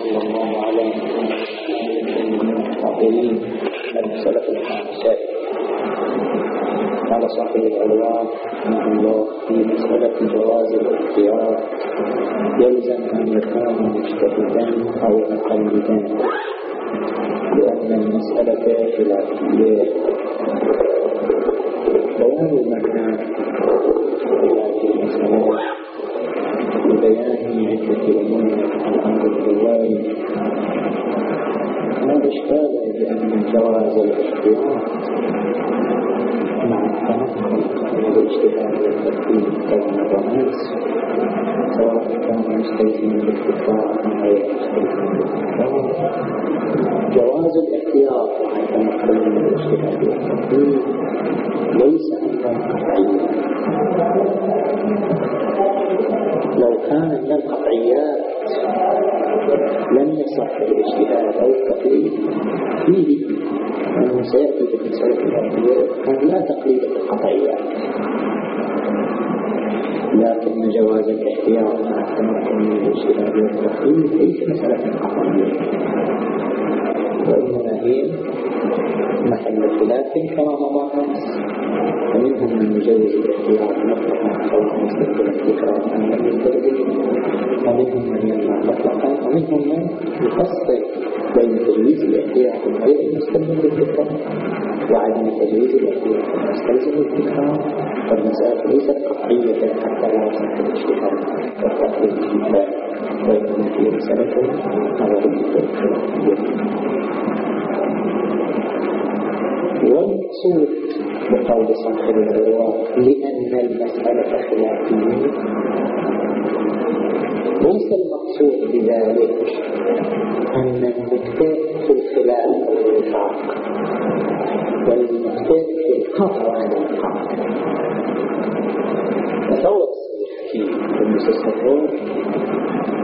وصلى الله على المحاضرين المسألة الخامسة قال صاحب العلوان رحمه الله في مسألة جواز الاختيار يلزم أن يكون مجتهدا أو مقلدا لأن المسألة خلافية بيان المعنى في المسألة ببيان عدة أمور عن أمر الرواية لا إشكال بأن جواز الاختيار مع التنقل من الاجتهاد والترتيب كون الرمز جواز والترتيب ليس لو كان من القطعيات لم يصح الاجتهاد أو التقليد فيه أنه سيأتي المسألة الأرضية أن لا تقليد في القطعيات لكن جواز الاحتياط مع التمكن من الاجتهاد والتقليد ليس مسألة قطعية. وإنما هي محل خلاف كما مضى ومنهم من يجوز الاحتياط مطلقا خوفا مستقبل التكرار لم يستخدم ومنهم من يمنع مطلقا. ومنهم من يفصل بين تجويز الاحتياط غير المستلزم بالتكرار وعدم تجويز الاحتياط المستلزم بالتكرار فالمسألة ليست قطعية حتى لا يصح الاجتهاد والتقليد فيها وإنما هي مسألة نظرية والمقصود بقول صاحب العروة لأن المسألة خلافية ليس المقصود بذلك. أن النكتة في الخلاف أو الوفاق والنكتة في القطع عن الوفاق تصور في النصوص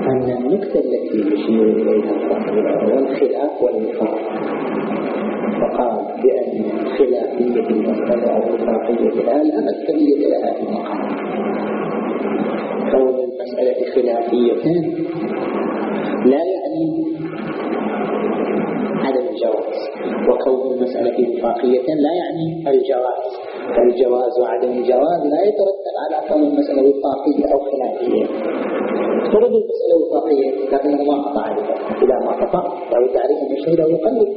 أن النكتة التي يشير إليها صاحب العروة الخلاف والوفاق فقال بأن خلافية المسألة أو وفاقيتها لا أكثرية لها في المقام. كون المسألة خلافية. لا يعني عدم الجواز وكون المسألة وفاقية لا يعني الجواز. فالجواز وعدم الجواز لا يترتب على كون المسألة وفاقية أو خلافية. افترض المسألة وفاقية لكنه ما قطع إذا ما قطع فهو تعريف أن أو يقلد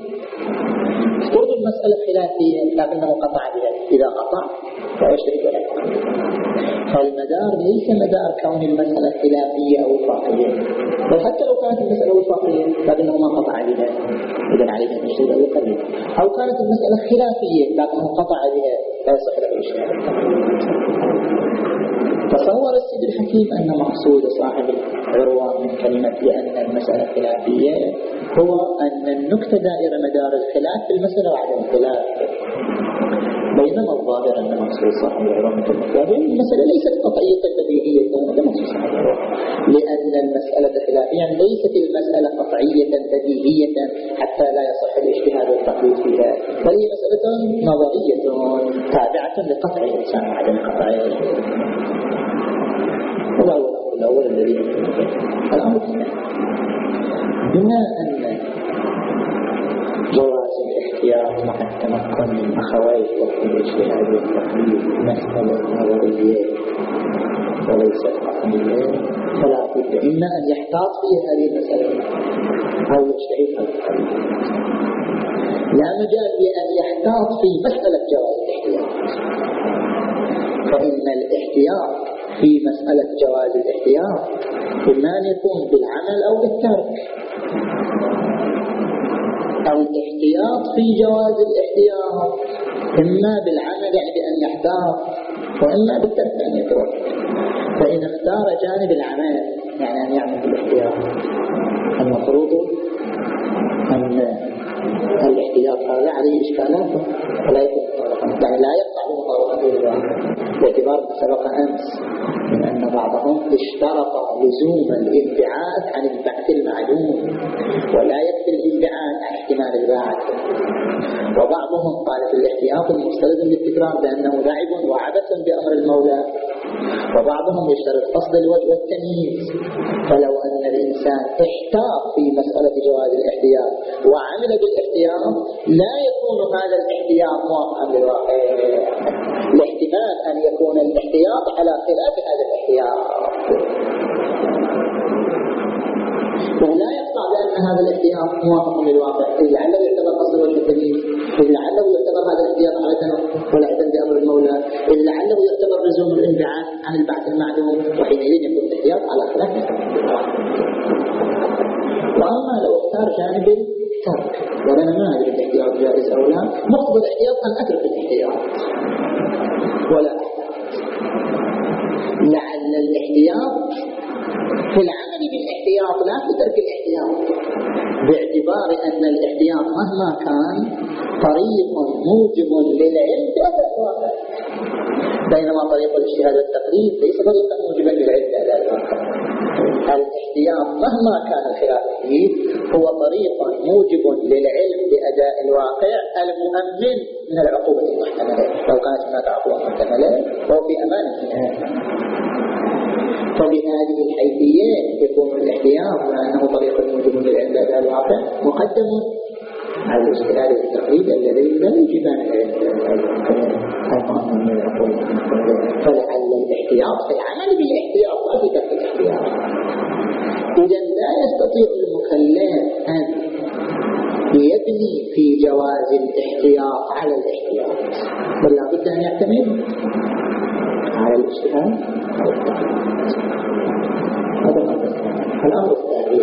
افترض المسألة خلافية لكنه قطع بها. إذا قطع فيشترك له فالمدار ليس مدار كون المسألة خلافية أو وفاقية. بل حتى لو كانت المسألة وفاقية لكنه ما قطع بها. إذا عليه أن أو يقلد أو كانت المسألة خلافية لكنه قطع بها لا يصح له الشهادة تصور السيد الحكيم أن مقصود صاحب العروة من كلمة لأن المسألة خلافية هو أن النكتة دائرة مدار الخلاف في المسألة وعدم الخلاف. بينما الظاهر أن مقصود صاحب العروة من كلمة خلافية المسألة ليست قطعية بديهية هذا مقصود صاحب العروة لأن المسألة خلافية ليست المسألة قطعية بديهية حتى لا يصح الاجتهاد والتقليد فيها بل هي مسألة نظرية تابعة لقطع الإنسان وعدم قطعه هذا هو الأمر الأول الذي الأمر. الثاني بما أن الاحتياط مع التمكن من أخويه وفي الاجتهاد والتقليد مسألة نظرية وليست قطعية فلا بد إما أن يحتاط في هذه المسألة أو يجتهد التقليد لا مجال لأن يحتاط في مسألة جواز الاحتياط. فإن الاحتياط في مسألة جواز الاحتياط إما أن يكون بالعمل أو بالترك. أو الاحتياط في جواز الاحتياط إما بالعمل يعني بأن يحتاط وإما بالترك أن يترك. فإن اختار جانب العمل يعني أن يعمل بالاحتياط المفروض أن الاحتياط هذا عليه إشكالات ولا يكون يعني لا يقطع بمطابقة باعتبار ما سبق أمس من أن بعضهم اشترط لزوم الانبعاث عن البعث المعلوم ولا يكفي الانبعاث عن احتمال البعث. وبعضهم قال في الاحتياط المستلزم للتكرار بأنه لعب وعبث بأمر المولى. وبعضهم يشترط قصد الوجه والتمييز. فلو أن الإنسان احتاط في مسألة جواز الاحتياط وعمل بالاحتياط لا يكون هذا الاحتياط موافقا للواقع. الاحتمال أن يكون الاحتياط على خلاف هذا الاحتياط. ولا يقطع بأن هذا الاحتياط موافق للواقع. لعله يعتبر أصل والتكليف لعله يعتبر هذا الاحتياط على ولا بأمر المولى. لعله لزوم الانبعاث عن البعث المعدوم وحينئذ يكون الاحتياط على خلاف. وأما لو اختار جانب الترك ولنا ما ندري الاحتياط جائز أو لا مقتضى الاحتياط أن أترك الاحتياط. ولا لعل الاحتياط في العمل بالاحتياط لا في ترك الاحتياط. باعتبار أن الاحتياط مهما كان طريق موجب للعلم بأداء الواقع بينما طريق الاجتهاد والتقليد ليس طريقا موجبا للعلم بأداء الواقع الاحتياط مهما كان الخلاف فيه هو طريق موجب للعلم بأداء الواقع المؤمن من العقوبة المحتملة لو كانت هناك عقوبة محتملة فهو في أمان فبهذه الحيثية يكون الاحتياط مع أنه طريق موجب للعباد الواقع مقدم على الاجتهاد والتقليد الذي لا المؤمن من العقول فلعل الاحتياط في العمل بالاحتياط لا في ترك الاحتياط. إذا لا يستطيع المكلف أن يبني في جواز الاحتياط على الاحتياط. بل لابد أن يعتمد على الاجتهاد هذا الأمر الثاني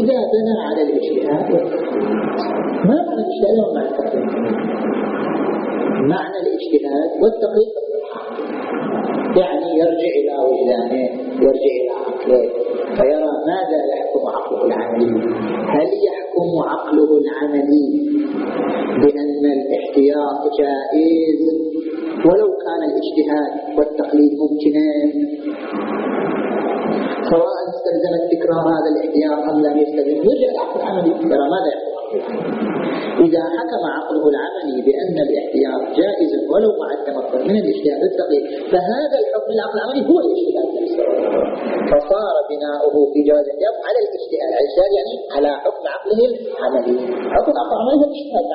إذا بنى على الاجتهاد ما معنى الاجتهاد ومعنى التقليد معنى الاجتهاد والتقليد يعني يرجع إلى وجدانه يرجع إلى عقله فيرى ماذا يحكم عقله العملي. هل يحكم عقله العملي؟ بأن الاحتياط جائز؟ ولو كان الاجتهاد والتقليد ممكنين سواء استلزمت تكرار هذا الاحتياط أم لم يستلزم. يرجع العقل العملي ترى ماذا يحكم إذا حكم عقله العملي بأن الاحتياط جائز ولو مع التمكن من الاجتهاد والتقليد فهذا الحكم العقل العملي هو الاجتهاد فصار بناؤه في جواز الاحتياط على الاجتهاد الاجتهاد يعني على حكم عقله العملي. حكم عقل العملي هو الاجتهاد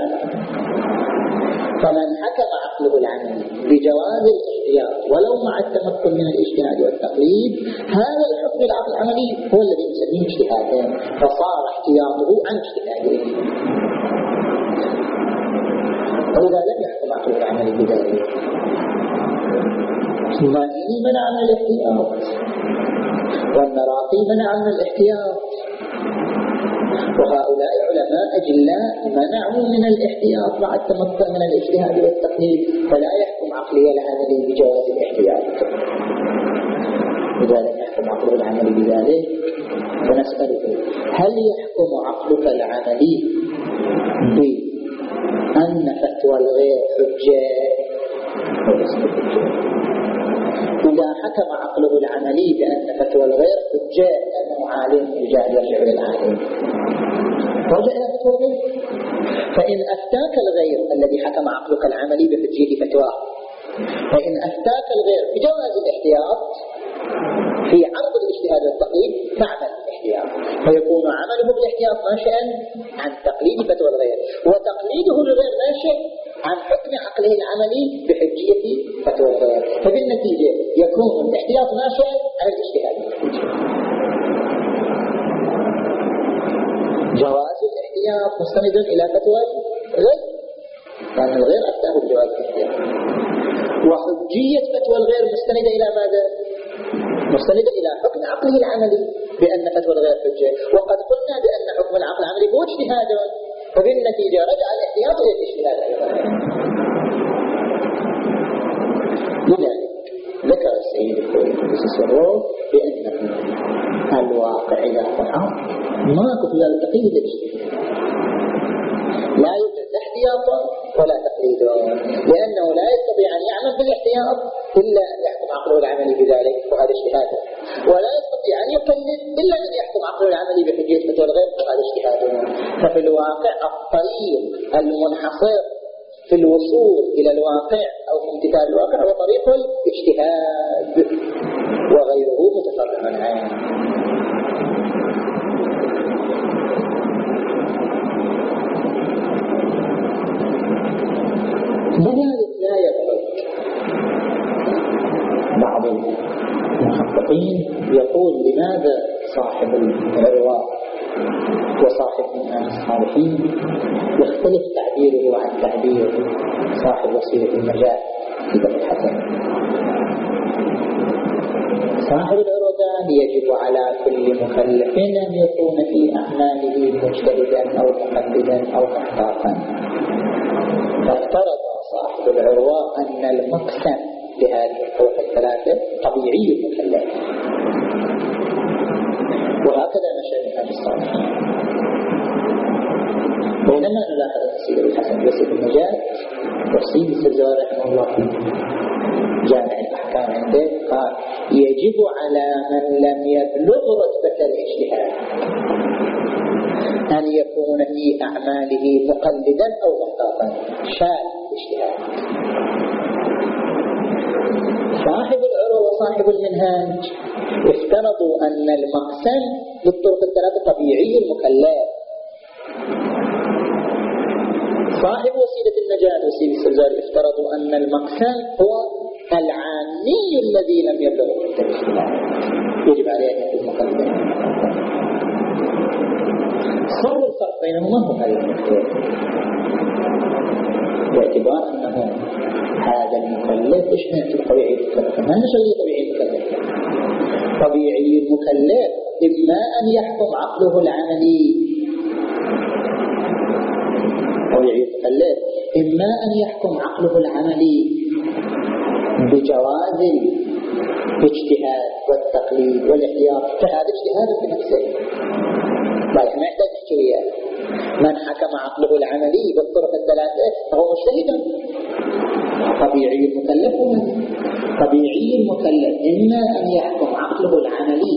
فمن حكم عقله العملي بجواز الاحتياط ولو مع التمكن من الاجتهاد والتقليد هذا الحكم العقل العملي هو الذي نسميه اجتهادا فصار احتياطه عن اجتهاده. وإذا لم يحكم عقله العملي بذلك إني منع من الاحتياط والنراقي منع من الاحتياط. وهؤلاء علماء أجلاء منعوا من الاحتياط مع التمكن من الاجتهاد والتقليد فلا يحكم عقلي العملي بجواز الاحتياط. لم يحكم عقله العملي بذلك. فنسأله هل يحكم عقلك العملي بأن فتوى الغير حجة إذا حكم عقله العملي بأن فتوى الغير حجة لأنه عالم يجعل يرجع للعالم رجع إلى فتوى الغير؟ فإن أفتاك الغير الذي حكم عقلك العملي بحجية فتواه فإن أفتاك الغير بجواز الاحتياط في عرض الاجتهاد والتقليد فاعمل الاحتياط. فيكون عمله بالاحتياط ناشئا عن تقليد فتوى الغير وتقليده للغير ناشئ عن حكم عقله العملي بحجية فتوى فبالنتيجة يكون الاحتياط ناشئا عن الاجتهاد. جواز الاحتياط مستند إلى فتوى الغير. لأن الغير أفتاه بجواز الاحتياط. وحجية فتوى الغير مستندة إلى ماذا؟ مستندة إلى حكم عقله العملي بأن فتوى الغير حجة. وقد قلنا بأن حكم العقل العملي هو اجتهاد. فبالنتيجة رجع الاحتياط إلى الاجتهاد لذلك ذكر السيد الخوي بأن الواقع إذا ظهر ماكو في ذلك الاجتهاد لا يوجد لا احتياط ولا تقليد. لأنه لا يستطيع أن يعمل بالاحتياط إلا أن يحكم عقله العملي بذلك وهذا اجتهاد ولا يستطيع أن يقلد إلا الذي يحكم عقله العملي بحجية مثل غير فقد اجتهاد. ففي الواقع الطريق المنحصر في الوصول إلى الواقع أو في امتثال الواقع هو طريق الاجتهاد وغيره متفرغ عنه بنيان يقول لماذا صاحب العرواء وصاحب من الصالحين يختلف تعبيره عن تعبير صاحب وسيلة النجاة في باب الحسن؟ صاحب العرودان يجب على كل مكلف أن يكون في أعماله مجتهدا أو مقلدا أو محتاطا. فافترض صاحب العرواء أن المقسم بهذه الطرق الثلاثة طبيعي المكلف وهكذا مشى منهج الصالحين بينما نلاحظ السيد الحسن بس المجال والسيد السجاد رحمه الله في جامع الأحكام عنده قال يجب على من لم يبلغ رتبة الإجتهاد أن يكون في أعماله مقلدا أو محتاطا. شاذ الاجتهاد. صاحب العروة وصاحب المنهاج. افترضوا أن المقسم بالطرق الثلاثة طبيعي المكلف. صاحب وسيلة النجاة وسيلة الزلزال افترضوا أن المقسم هو العامي الذي لم يبلغ الاجتماع. يجب عليه أن يكون مقلدا سر الفرق بينهما هو هذه باعتبار أنه هذا المكلف إيش نحكي طبيعي المكلف ما نسوي طبيعي المكلف طبيعي المكلف إما أن يحكم عقله العملي. طبيعي المكلف إما أن يحكم عقله العملي بجواز الاجتهاد والتقليد والاحتياط. فهذا اجتهاد في نفسه. لا ما يحتاج نحكي وياه من حكم عقله العملي بالطرق الثلاثة فهو مجتهد طبيعي المكلف طبيعي المكلف إما أن يحكم عقله العملي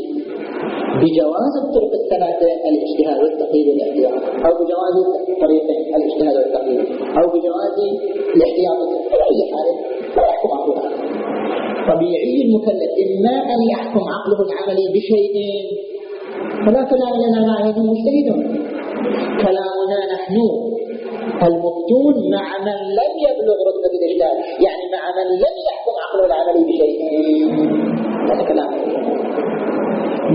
بجواز الطرق الثلاثة الاجتهاد والتقليد والاحتياط أو بجواز طريقين الاجتهاد والتقليد أو بجواز الاحتياط أي حال لا يحكم عقله طبيعي المكلف إما أن يحكم عقله العملي بشيء كلام لنا مع مجتهد كلامنا نحن المفتون مع من لم يبلغ رتبة الإجلال يعني مع من لم يحكم عقله العملي بشيء. هذا كلام.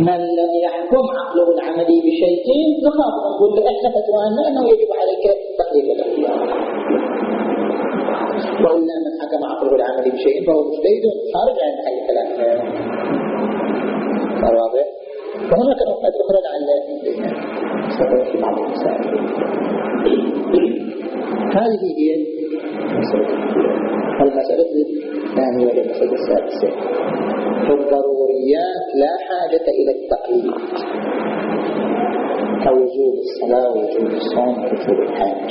من لم يحكم عقله العملي بشيء نخاف نقول له إحنا فتوانا أنه يجب عليك الاختيار وإلا من حكم عقله العملي بشيء فهو مجتهد خارج عن محل كلامنا واضح؟ وهناك نقطة أخرى لعل هذه هي المسألة الثانية والمسألة السادسة. في الضروريات لا حاجة إلى التقليد. كوجوب الصلاة ووجوب الصوم ووجوب الحج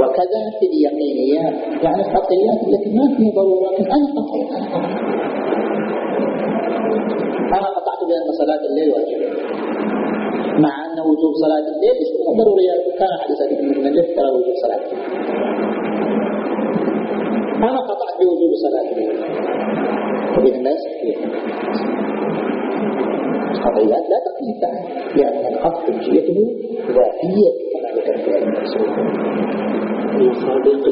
وكذا في اليقينيات يعني القطعيات التي ما فيها ضرورة. لكن أنا قطعت بأن صلاة الليل واجبة. مع أن وجوب صلاة الليل ليست ضروريات كان حديث أبي بن النجف ترى وجوب صلاة الليل. أنا قطعت بوجوب صلاة الليل. فبإذن الله صحيح القضيات لا تقليد تعالى لأن الحق حجيته ذاتية كما ذكر في علم الأصول المصادق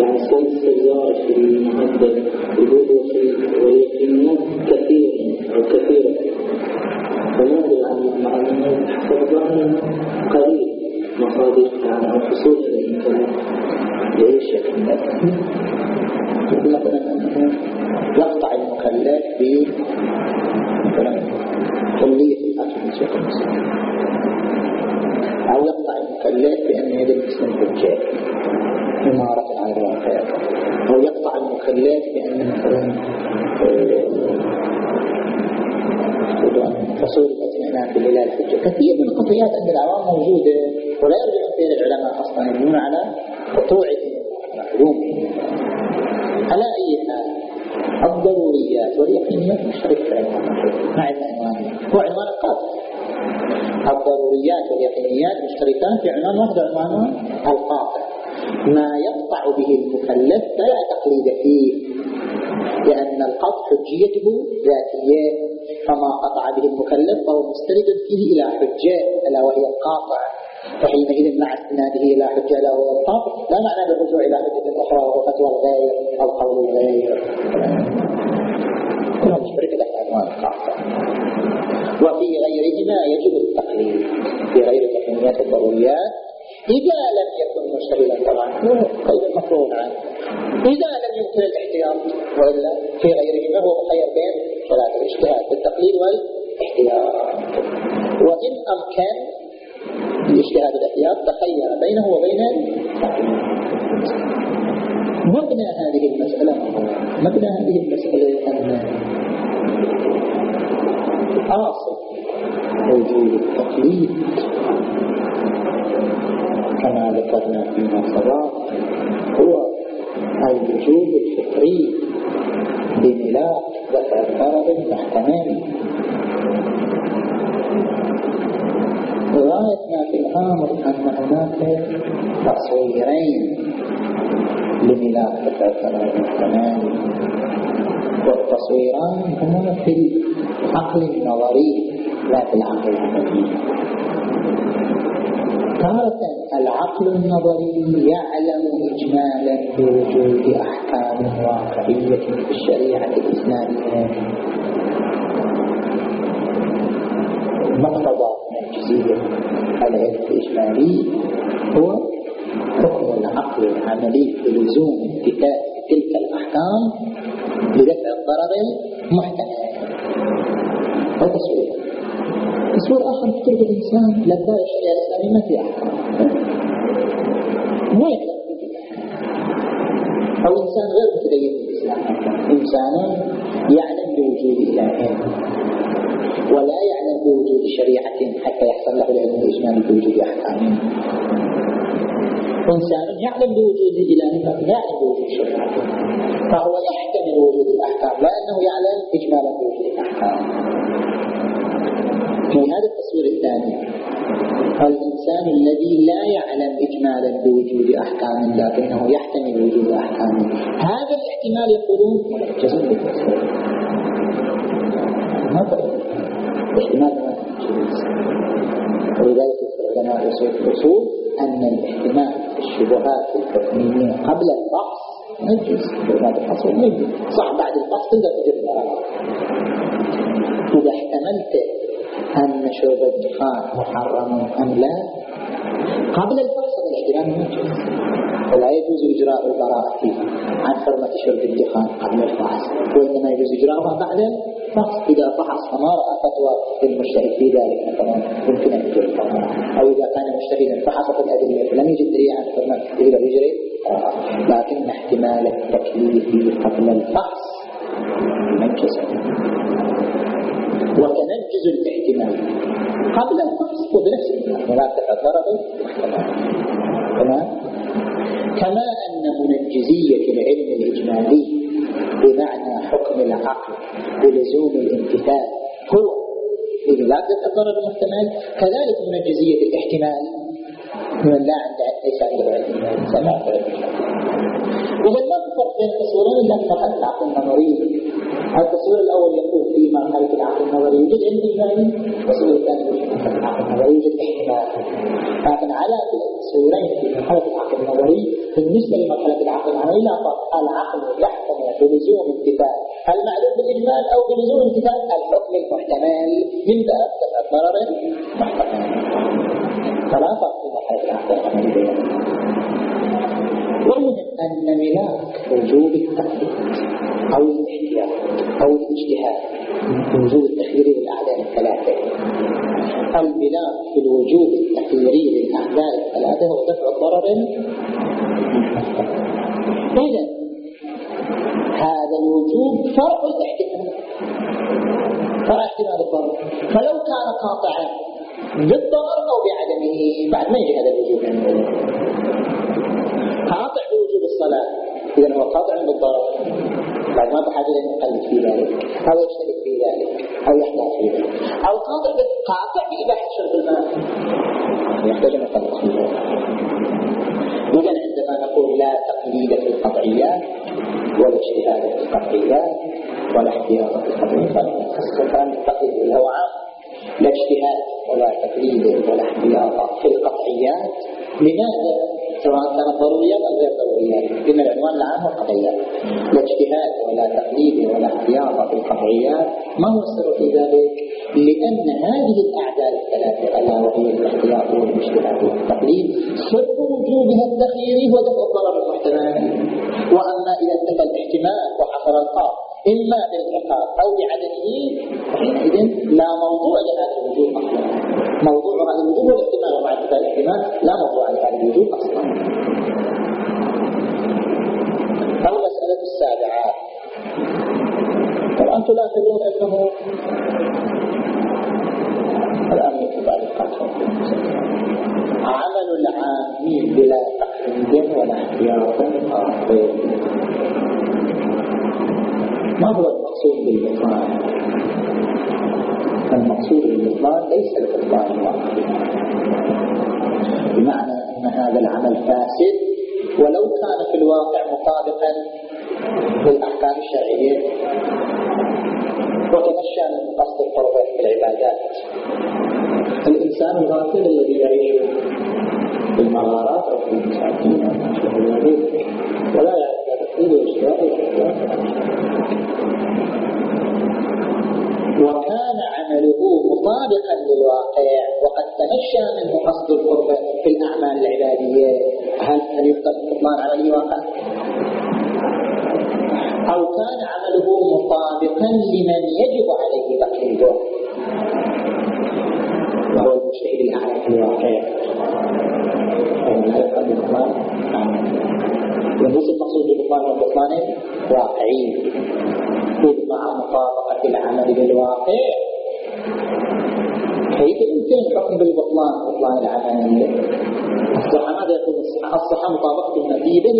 يعني سلسلة في المهدد يقول واليقينيات كثير أو كثيرة فنادر عن المعلومات حسب ظاهر قليل مصادق يعني أو حصول الإمكانات ليش مثلا أنه يقطع المكلف ب كلية الأكل من المسلم أو يقطع المكلف بأن يد المسلم حجة إمارة المكلف فصول الاطمئنان في الهلال حجة كثير من القضيات عند العوام موجودة ولا يرجع فيها العلماء أصلا يبنون على قطوعهم معلومهم على أي حال الضروريات واليقينيات مشتركة في ما عندنا عنوان هو عنوان القاطع الضروريات واليقينيات مشتركان في عنوان واحد عنوانه القاطع. ما يقطع به المكلف فلا تقليد فيه لأن القطع حجيته ذاتية فما قطع به المكلف فهو مستند فيه إلى حجة ألا وهي القاطع فحينئذ مع استناده إلى حجة له والطبع لا معنى بالرجوع إلى حجة أخرى وهو فتوى الغير أو قول الغير. وفي غيرهما يجب التقليد. في غير تقنيات الضروريات إذا لم يكن مشتغلا طبعا قيد المفروض عنه إذا لم يمكن الاحتياط وإلا في غيرهما هو مخير بين ثلاثة الاجتهاد بالتقليد والاحتياط. وإن أمكن الاجتهاد والاحتياط تخير بينه وبين مبنى هذه المسألة. مبنى هذه المسألة أن أصل وجود التقليد. ذكرنا فيما سبق هو الوجود الفطري بملاك دفع الضرر محتمل غاية ما في الأمر أن هناك تصويرين لملاك دفع الضرر المحتمل والتصويران هما في العقل النظري لا في العقل العملي. تارة العقل النظري يعلم إجمالا بوجود أحكام واقعية في الشريعة الإسلامية. مقتضى نجزية العلم الإجمالي هو حكم العقل العملي بلزوم امتثال تلك الأحكام لدفع الضرر المحتمل. هذا تصوير تصوير آخر تترك الإنسان لباء الشريعة الإسلامية ما في أحكام أو إنسان غير متدين في الإسلام. إنسان يعلم بوجود إله ولا يعلم بوجود شريعة حتى يحصل له العلم الإجمالي بوجود أحكام. إنسان يعلم بوجود إله لكن لا يعلم بوجود شريعة. فهو يحتمل وجود الأحكام لا أنه يعلم إجمالا بوجود الأحكام. في هذا التصوير الثاني. الإنسان الذي لا يعلم إجمالا بوجود أحكام لكنه يحتمل وجود أحكام. هذا الاحتمال يقولون جزم بالتصوير ما الاحتمال ما ولذلك العلماء اصول الاصول أن الاحتمال في الشبهات الحكميه قبل الفحص نجز بعد الفحص نجز صح بعد الفحص تقدر تجيب إذا احتملت أن شرب الدخان محرم أم لا؟ قبل الفحص الاحتمال موجود ولا يجوز إجراء البراءة عن حرمة شرب الدخان قبل الفحص وإنما يجوز إجراءها بعد الفحص. إذا فحص فما رأى فتوى للمجتهد في ذلك مثلا يمكن أن يجري أو إذا كان مجتهدا فحص في الأدلة فلم يجد دليل عن حرمة يقدر يجري لكن احتمال التكليف قبل الفحص منجز وتنجز الاحتمال. قبل الفحص وبنفس المعنى ولا تتضرر تمام. كما أن منجزية العلم الإجمالي بمعنى حكم العقل بلزوم الامتثال هو لا تتضرر المحتمل كذلك منجزية الاحتمال من لا عنده ليس عنده إذا ما الفرق بين التصورين إلا في مرحلة العقل النظري التصوير الأول يقول في مرحلة العقل النظري يوجد علم التصوير الثاني يوجد العقل النظري يوجد احتمال لكن على التصويرين في مرحلة العقل النظري بالنسبة لمرحلة العقل العملي لا فرق. العقل يحتمل بلزوم امتثال المعلوم بالإجمال أو بلزوم امتثال الحكم المحتمل. من باب دفع الضرر. محتمل فلا فرق في مرحلة العقل العملي والمهم أن ملاك وجوب التقليد أو الاحتياط أو الاجتهاد وجوب التخيير للأعداء الثلاثة البلاد في الوجوب التخييري للأعداء الثلاثة هو دفع الضرر إذا هذا الوجوب فرع الاحتمال فرع احتمال الضرر فلو كان قاطعا بالضرر أو بعدمه بعد ما يجي هذا بوجوب الصلاة. إذا هو قاطع بالضرر بعد ما بحاجة أن يقلد في ذلك أو يشترك في ذلك أو يحتاج في ذلك. أو قاطع قاطع بإباحة شرب الماء يحتاج أن يقلد في ذلك إذا عندما نقول لا تقليد في القطعيات ولا اجتهاد في القطعيات ولا احتياط في القطعيات فكان التقليد عام لا اجتهاد ولا تقليد ولا احتياط في القطعيات. لماذا؟ سواء كانت ضروريات أو غير ضروريات لأن العنوان العام هو القطعيات لا اجتهاد ولا تقليد ولا احتياط في القطعيات ما هو السر في ذلك؟ لأن هذه الاعداد الثلاثة الا وهي الاحتياط والاجتهاد والتقليد سر وجوبها التخييري هو دفع الضرر المحتمل. وأما إذا انتفى الاحتمال وحصل الخاص إما بالعقاب أو بعدمه. حينئذ لا موضوع لهذا الوجود أصلا. موضوع هذا الوجود هو الاحتمال ومع انتفاء الاحتمال. لا موضوع لهذا الوجود أصلا. المسألة السابعة. طبعا تلاحظون أنه الآن يكتب بعد عمل العامين بلا تقليد ولا احتياط آخر ما هو المقصود بالبطلان المقصود بالبطلان ليس البطلان الواقعي بمعنى أن هذا العمل فاسد ولو كان في الواقع مطابقا للأحكام الشرعية وتمشى من قصد القربة في العبادات. الإنسان الغافل الذي يعيش في المغارات أو في المساكين ولا يعرف وكان عمله مطابقا للواقع وقد تمشى منه قصد القربة في الأعمال العبادية. هل هل يفترض بطلان على الواقع؟ أو كان عمله مطابقا لمن يجب عليه تقليده وهو المجتهد الأعلى في الواقع. وليس المقصود بالبطلان والبطلان واقعي. إذ مع مطابقة العمل بالواقع. كيف يمكن الحكم بالبطلان؟ بطلان العملية الصحة ماذا يقول الصحة؟ مطابقة النتيجة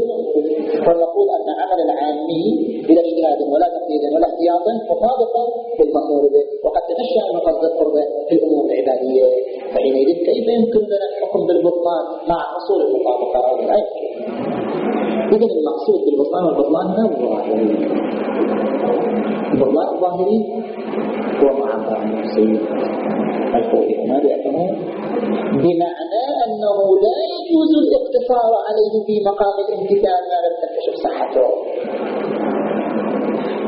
ونقول أن عمل العامي بلا اجتهاد ولا تقليد ولا احتياط مطابقا بالمأمور به وقد تمشى من قصد القربة في الأمور العبادية. فحينئذ كيف يمكن لنا الحكم بالبطلان مع حصول إذا المقصود بالبطلان والبطلان ما هو ظاهري؟ البطلان الظاهري هو معبر عن السيد الخوئي ماذا يفهمون؟ بمعنى أنه لا يجوز الاقتصار عليه في مقام الامتثال ما لم تكتشف صحته.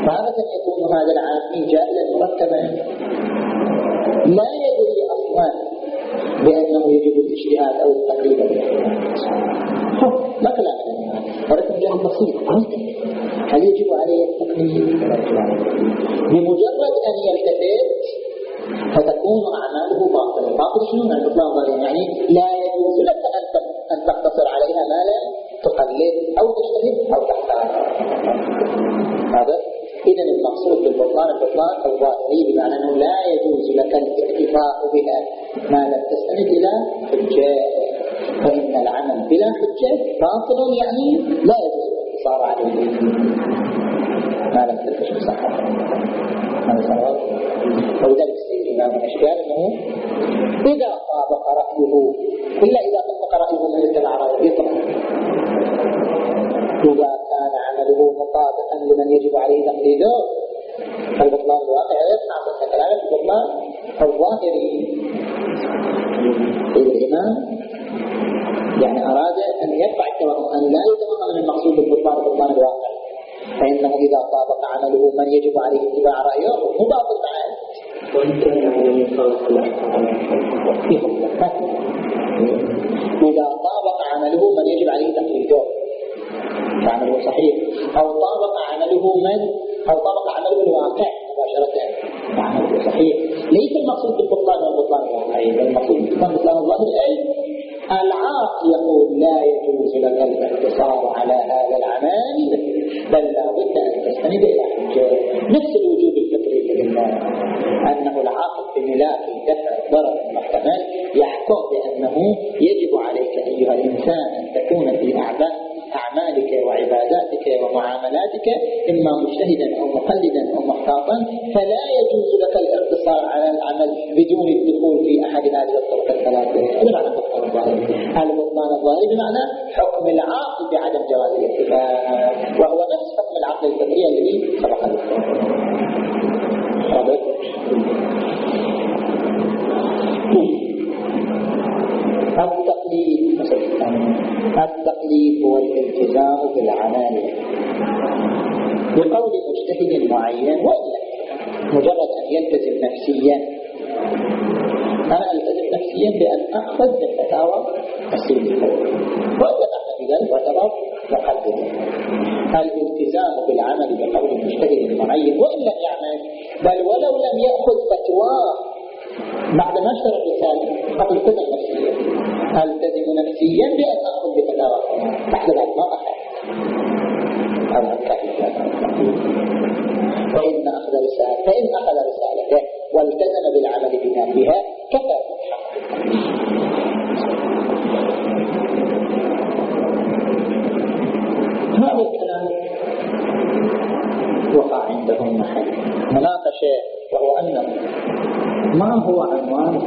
تارة يكون هذا العامي جائلا مرتبا لا يدري أصلا بأنه يجب الاجتهاد أو التقليد ما كلام ولكن مجرد بسيط هل يجب عليه التقليد بمجرد أن يلتفت فتكون أعماله باطلة باطل شنو معنى البطلان ظالم يعني لا يجوز لك أن تقتصر عليها ما لا تقلد أو تجتهد أو تحتاج هذا إذا المقصود بالبطلان البطلان الظاهري بمعنى أنه لا يجوز لك الاكتفاء بها. ما لم تستند إلى حجة فإن العمل بلا حجة باطل يعني لا يجوز الاقتصار عليه. ما لم تكتشف صحة هذا صواب؟ ولذلك السيد الإمام الأشكال أنه إذا طابق رأيه إلا إذا طبق رأيه بدون الدخول في أحد هذه الطرق الثلاثة. بمعنى الطرق الظاهري البطلان الظاهري بمعنى حكم العاقل بعدم جواز الاتفاق. وهو نفس حكم العقل الفطري الذي سبق التقليد التقليد هو الالتزام بالعمل. بقول مجتهد معين وإلا مجرد أن يلتزم نفسيا. أنا ألتزم نفسيا بأن أخذ بالفتاوى السيد الفوري وإلا بعد ذلك واعتبر مقدما الالتزام بالعمل بقول مجتهد معين وإن لم يعمل؟ بل ولو لم يأخذ فتواه بعد ما الرسالة قد التزم نفسيا. ألتزم نفسيا بأن أخذ بفتاوى بعد ذلك ما أخذ وإن أخذ رسالة فإن أخذ رسالته والتزم بالعمل بما فيها كفى هذا الكلام وقع عندهم محل مناقشة وهو أنه ما هو عنوان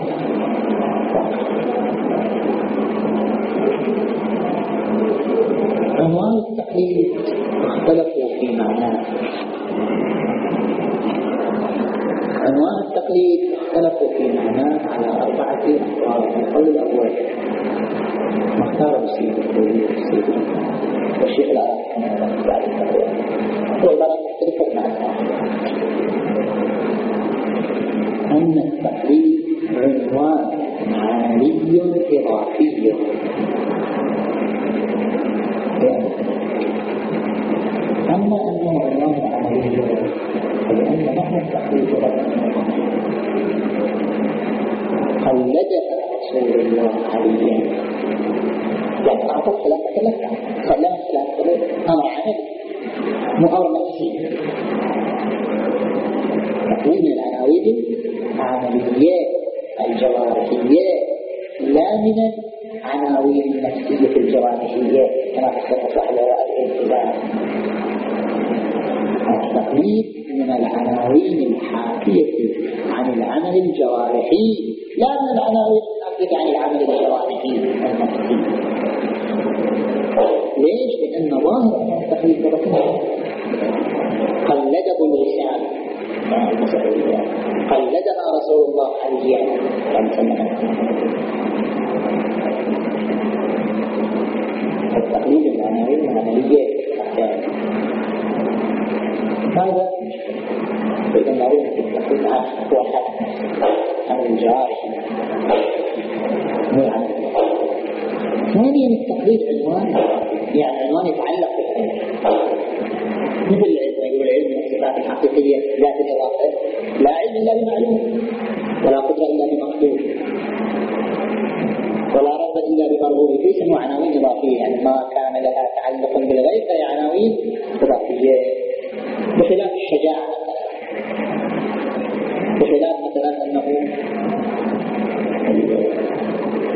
عنوان التقليد اختلفوا في معناه. عنوان التقليد اختلفوا في معناه على أربعة أقوال القول الأول. ما اختار السيد الكوي والسيد والشيخ العراقي بعد الأقوال والعبارات تختلف معناها أن التقليد عنوان عالي إضافي أما أنه عنوان عملي لأن معنى التقليد قلدها رسول الله عليا يعني أعطى خلافة لك خلاها خلافة أمر عملي مو أمر نفسي تقويم العناوين عمليات الجوارحيات لا من العناوين النفسية الجوارحيات كما في صحبة الالتزام التقليد من العناوين الحاكية عن العمل الجوارحي لا من العناوين الحاكية عن العمل الجوارحي النفسي ليش؟ لأن ظاهر التقليد قلده الوسام قلدها رسول الله عليا التقليد العناوين العملية هذا؟ إذا معروف هو حق. عن الجوارح مو عن ثانيا التقليد عنوان؟ يعني عنوان يتعلق بالعلم مثل العلم يقول العلم من الصفات الحقيقية ذات الإضافة. لا علم إلا بمعلوم. ولا قدرة إلا بمقدور. ولا رب إلا بمرغوب. فيه عناوين إضافية؟ يعني ما كان لها تعلق بالغيب فهي عناوين إضافية. بخلاف الشجاعة. بخلاف مثلا أنه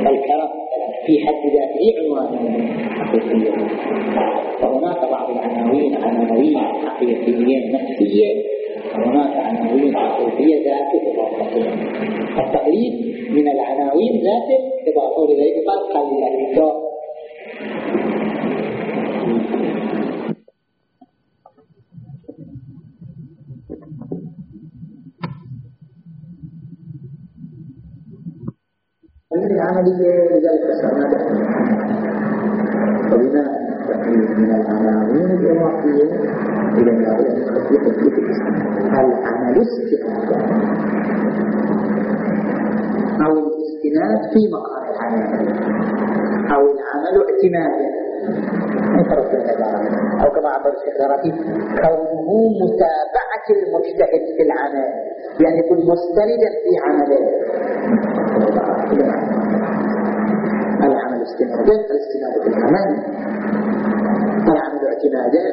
الكرم في حد ذاته عنوان حقيقي وهناك بعض العناوين عناوين حقيقية نفسية وهناك عناوين حقيقية ذات إضافة التقليد من العناوين ذات إضافة لذلك قد قال العملية لذلك أسألنا فبما من العناوين الإضافية إلى لابد أن تخفي تكليف العمل استئناف أو الاستناد في مقام العمل؟ أو العمل اعتمادا انفرد بالعبارة أو كما عبر الشيخ كونه متابعة المجتهد في العمل يعني يكون مستندا في عمله. العمل استنادا الاستناد في العمل اعتمادا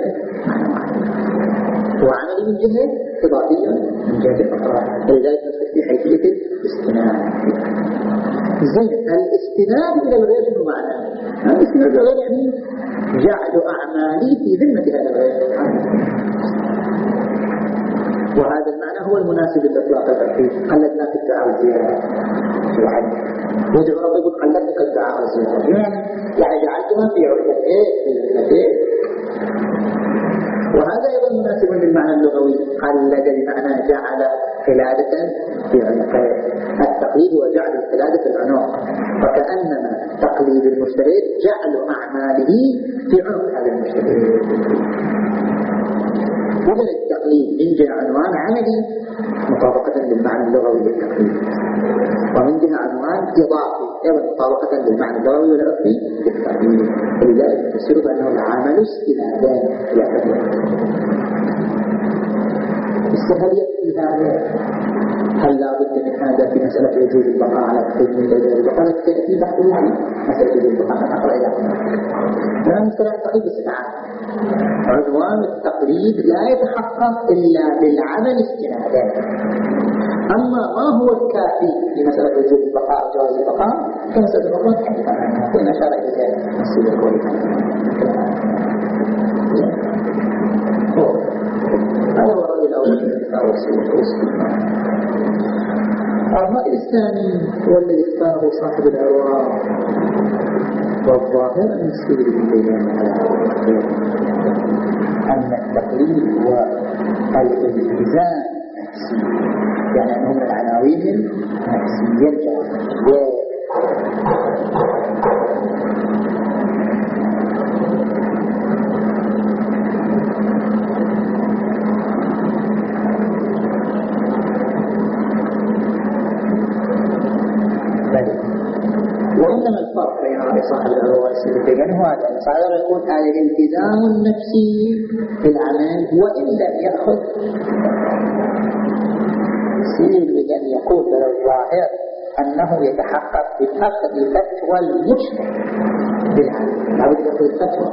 وعمل من جهة إضافية من جهة الأخرى ولذلك نسبح في حيثية الاستناد زين الاستناد إلى الغير معناه؟ الاستناد إلى الغير يعني جعل أعمالي في ذمة هذا الغير وهذا المعنى هو المناسب لإطلاق التوحيد قلدنا في الدعاء الزيارة واحد يدعو رب يقول قلدتك الدعاء الزيارة يعني يعني جعلتها في عقدتين في ذمتين وهذا أيضا مناسب للمعنى اللغوي. قلد بمعنى جعل قلادة في عنقه التقليد هو جعل القلادة في العنق وكأنما تقليد المجتهد جعل أعماله في عنق هذا المجتهد إذا التقليد. من جهة عنوان عملي مطابقة للمعنى اللغوي للتقليد ومن جهة عنوان إضافي أيضا مطابقة للمعنى اللغوي والعرفي للتقليد ولذلك تفسير بأنه العمل استنادا إلى هل يكفي هذا هل لا بد من هذا في مسألة وجود البقاء على تقييد من وجود البقاء؟ في بحث يعني مسألة وجود البقاء أنا أقرأ إلى هنا مسألة التقليد بصفة عنوان التقليد لا يتحقق إلا بالعمل استنادا أما ما هو الكافي في مسألة وجود البقاء وجواز البقاء؟ فمسألة الأخرى تحدث عنها كما أشار إلى ذلك السيد الكوري الرأي الرأي الثاني هو الذي اختاره صاحب الأرواح والظاهر أن يسير على أن التقليد هو الالتزام يعني أنه من العناوين النفسية وإنما الفرق بين رأي صاحب العروة والسلفيين هو هذا صاحب يقول هذا الالتزام النفسي في العمل وإن لم يأخذ. سير بأن يقول الظاهر أنه يتحقق بأخذ فتوى المجتمع بالعمل. لابد يأخذ الفتوى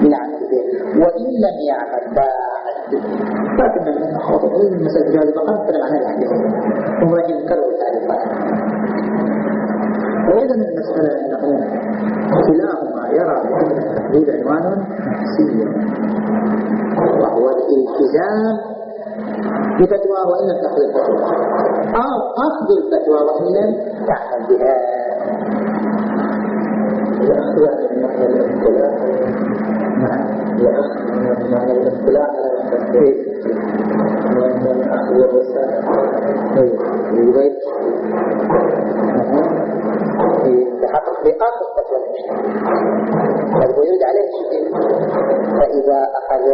بالعمل وإن لم يعمل بعد لكن من خاطر المسألة جواز البقاء نتكلم عنها هم راح ينكروا التعريفات وإذا المسألة أنه كلاهما يرى بأن التقليد عنوان نفسي وهو الالتزام بفتوى وإن لم تأخذ الفتوى أو أخذ الفتوى وإن لم تعمل بها. الرسالة يتحقق بآخر فتوى بل ويرد عليه شيء فإذا أخذ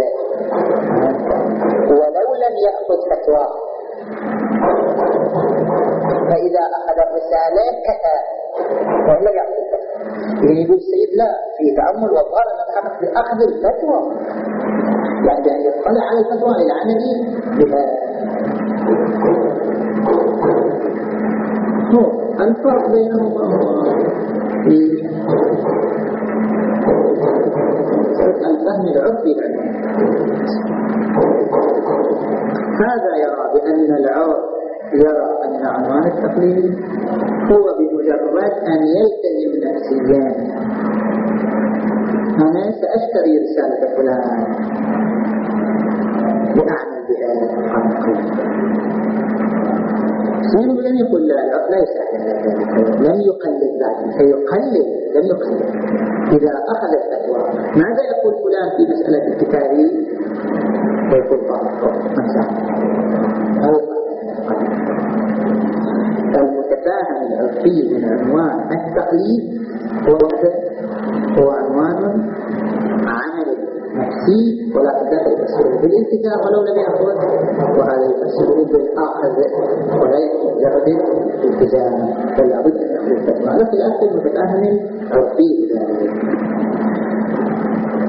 ولو لم يأخذ فتوى. فإذا أخذ الرسالة كفى. لم يأخذ الفتوى. يقول السيد لا في تأمل أن نتحقق بأخذ الفتوى. يعني بأن يطلع على الفتوى للعمل بها الفرق بينهما. في الفهم العرفي هذا يرى بأن العرف يرى أن عنوان التقليد هو بمجرد أن يلتزم نفسيا أنا سأشتري رسالة فلان. وأعمل قلبي الإنسان لم يقل لا لا يستحي لم يقلد بعد. فيقلد لم يقلد. إذا أخذ الفتوى ماذا يقول فلان في مسألة الكتابي فيقول طاقة المتفاهم العرفي من عنوان التقليد هو هو عنوان عمل. نفسي ولا تدخل يفسره بالالتزام ولو لم يأخذ وهذا يفسره بالأخذ ولا يجرد الالتزام. بل لابد أن يأخذ الفتوى. على خلاف المتفاهم العرفي بذلك.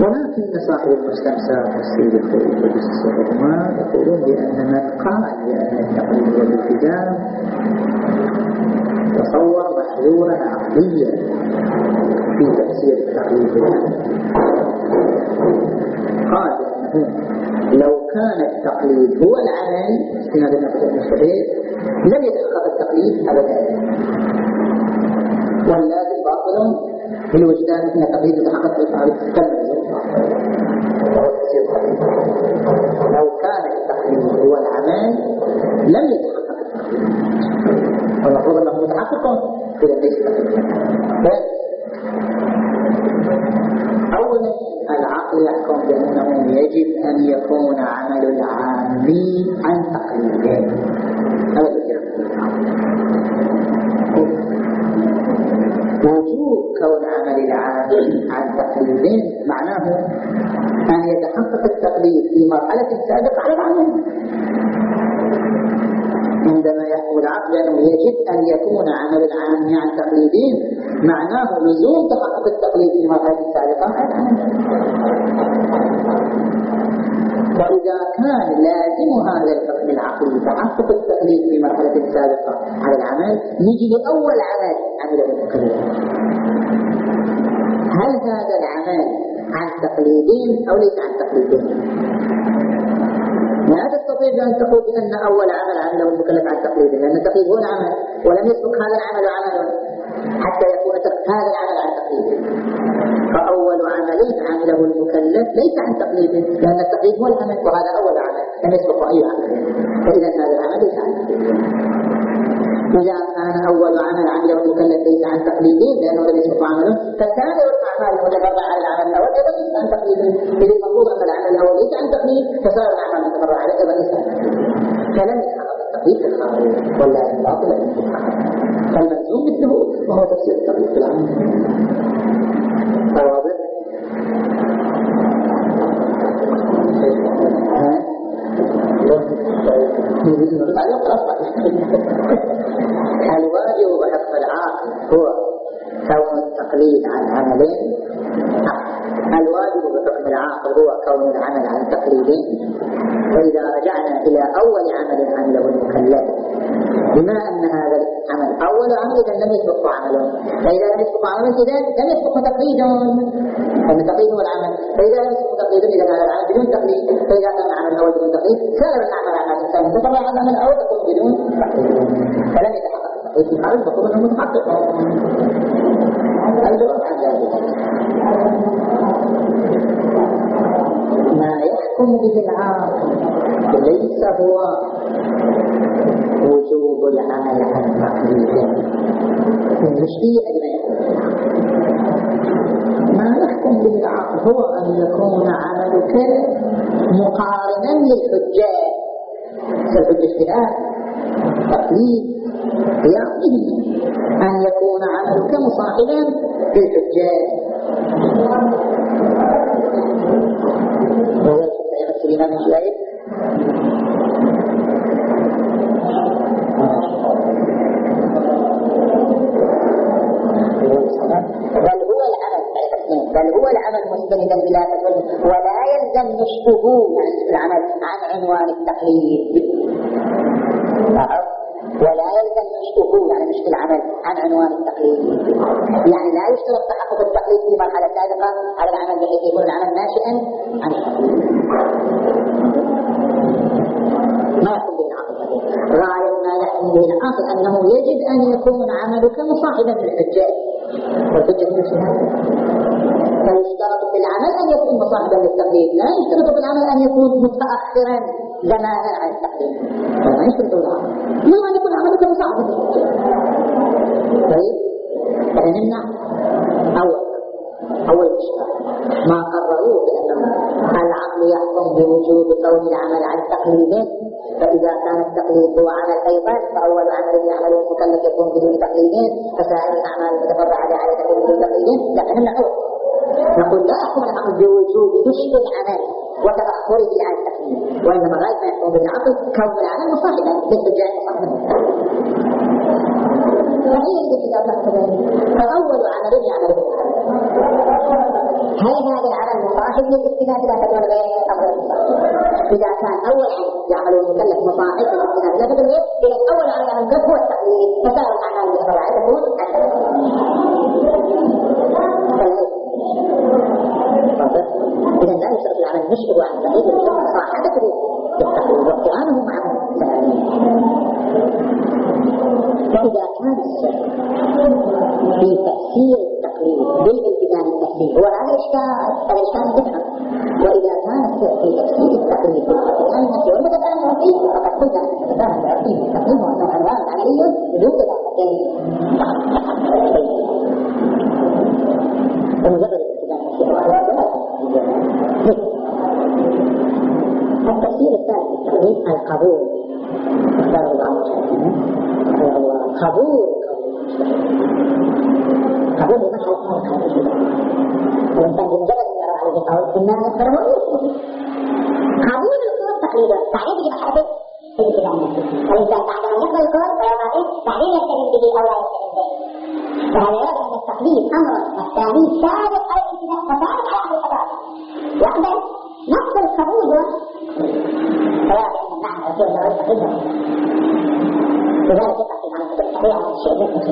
ولكن صاحب المستمسك والسيد الخليل وجسسهما يقولون بأن من قال بأن التقليد والالتزام تصور محظورا عقليا في تفسير التقليد. قال لو كان التقليد هو العمل استناد النفس المستفيد لم يتحقق التقليد ابدا. واللازم باطل في الوجدان أن التقليد يتحقق بالفعل وهو تفسير لو كان التقليد هو العمل لم يتحقق التقليد. والمفروض أنه متحقق اذا ليس اولا العقل يحكم بأنه يجب أن يكون عمل العامي عن تقليده هذا وجوب كون عمل العامل عن تقليد. معناه أن يتحقق التقليد في مرحلة سابقة على العمل. يحكم العقل أنه يجب أن يكون عمل العام عن تقليدين معناه لزوم تحقق التقليد في مرحلة سابقة على العمل وإذا كان لازم هذا الحكم العقلي تحقق التقليد في مرحلة سابقة على العمل نجي لأول عمل عمله المكلف هل هذا العمل عن تقليدين أو ليس عن تقليدين؟ لا تستطيع أن تقول بأن أول عمل عمله المكلف عن تقليدين لأن التقليد هو العمل ولم يسبق هذا العمل عمل حتى يكون هذا العمل عن تقليد فأول عمل عمله المكلف ليس عن تقليد لأن التقليد هو العمل وهذا أول عمل لم يسبق أي عمل. فإذا هذا العمل ليس عن إذا كان أول عمل عمله المكلف ليس عن تقليد لأنه لم يسبق عمله فسائر الأعمال المتفرعة على العمل الأول أيضا ليس عن تقليد. إذا المفروض أن العمل الأول ليس عن تقليد فسائر الأعمال المتفرعة عليه أيضا ليس عن تقليد فلم يتحقق التقليد في الخارج ولا الباطل الخارج فالملزوم مثله وهو تفسير التقليد في العمل. واضح الواجب بحق العاقل هو كون التقليد عن عملين. الواجب بحكم العاقل هو كون العمل عن تقليدين. فإذا رجعنا إلى أول عمل عمله المكلف. بما أن هذا العمل أول عمل إذا لم يسبق عمله. فإذا لم يسبق عمل إذا لم يسبق تقليد لأن التقليد هو العمل. فإذا لم يسبق تقليد إذا هذا العمل بدون تقليد. فإذا كان العمل الأول بدون تقليد سائر الأعمال أعمال تطلع على العمل الأول تكون بدون تقليد. فلم يتحقق. التقليد في المفروض أنه متحقق. الجواب عن ذلك. ما يحكم به العاقل ليس هو وجوب العمل عن تقليده المشكلة ما يحكم به العقل هو أن يكون عملك مقارنا للحجات كالحجة اجتهاد تقليد قيامه. أن يكون عملك مصاحبا يمثل الإمام بل هو العمل بل هو العمل مستندا إلى ولا يلزم يعني العمل عن عنوان التقليد. ولا يلزم نشكه يعني نشك العمل عن عنوان التقليد. يعني لا يشترط تحقق التقليد في مرحلة سابقة. على العمل بحيث يكون العمل ناشئا عن التقليد. ما به العقل غاية ما يحكم به العقل أنه يجب أن يكون عملك مصاحبا للحجاج والحجة من فيشترط في العمل أن يكون مصاحبا للتقليد لا يشترط في العمل أن يكون متأخرا زمانا عن التقليد ما يشترط العمل ما أن يكون عملك مصاحبا للحجة طيب فنمنع أول أول إشكال ما قرروه بأنه العقل يحكم بوجوب كون العمل عن تقليد فإذا كان التقليد هو عمل أيضا فأول عمل يعمله المكلف يكون بدون تقليدين فسائر الأعمال المتفرعة على تقليد بدون تقليدين لا نمنع نقول لا يحكم العقل بوجوب نشر العمل وتأخره عن التقليد وإنما غالب ما يحكم بالعقل كون العمل مصاحبا للحجاج مصاحبا فهي التي فأول عمل يعمله هل هذا العمل مصاحب للاستناد لا تدور غير أمر إذا كان أول عمل يعمله المكلف مصاحب للاستناد لا تدور غير إذا أول عمل يعمل المكلف هو التقليد فسائر الأعمال المتفرعة تكون إذا لا يشترط العمل نشره عن يشترط مصاحبته بالتقليد واقترانه معه فإذا كان الشرع في تفسير التقليد بالالتزام التفسير هو هذا الإشكال الإشكال بدعة وإذا كان الشرع في تفسير التقليد بالالتزام التفسير والمتفاهم فيه فقد قلنا المتفاهم فيه التقليد هو أنه عنوان عملي بدون إضافة ومجرد الالتزام التفسير الثالث التقليد القبول بعض يقبله قبول القول تقليدا بعدين يجي مرحلة الالتزام الإنسان بعد أن يقبل القول ويرى به بعدين يلتزم به أو لا يلتزم به فهذا يرى أن التقليد أمر. الثاني سابق على الالتزام وسابق على أهل الحضارة يقبل نفس القبول. فيرى بأن المعنى يصير له تقليدا لذلك يقع في معنى التقليد على الشيء مثل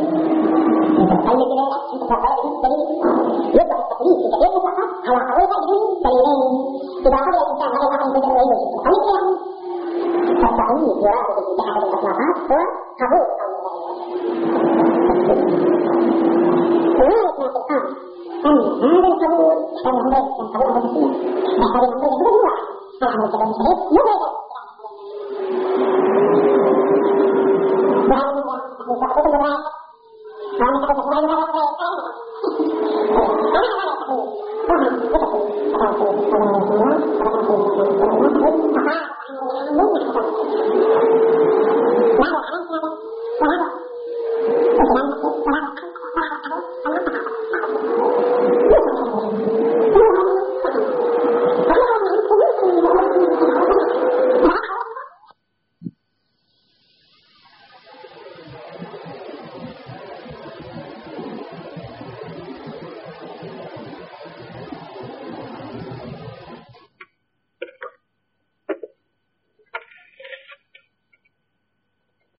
أنت تقلد ليلة أنت من دليل يصبح التقليد في كثير مطلقة على قولها بدون دليلين إذا قبل الإنسان غير واحد من بدء ويجب تقليد يعني فالتقليد يراد به بأحد الإطلاقات هو قبول وذلك ما في الأمر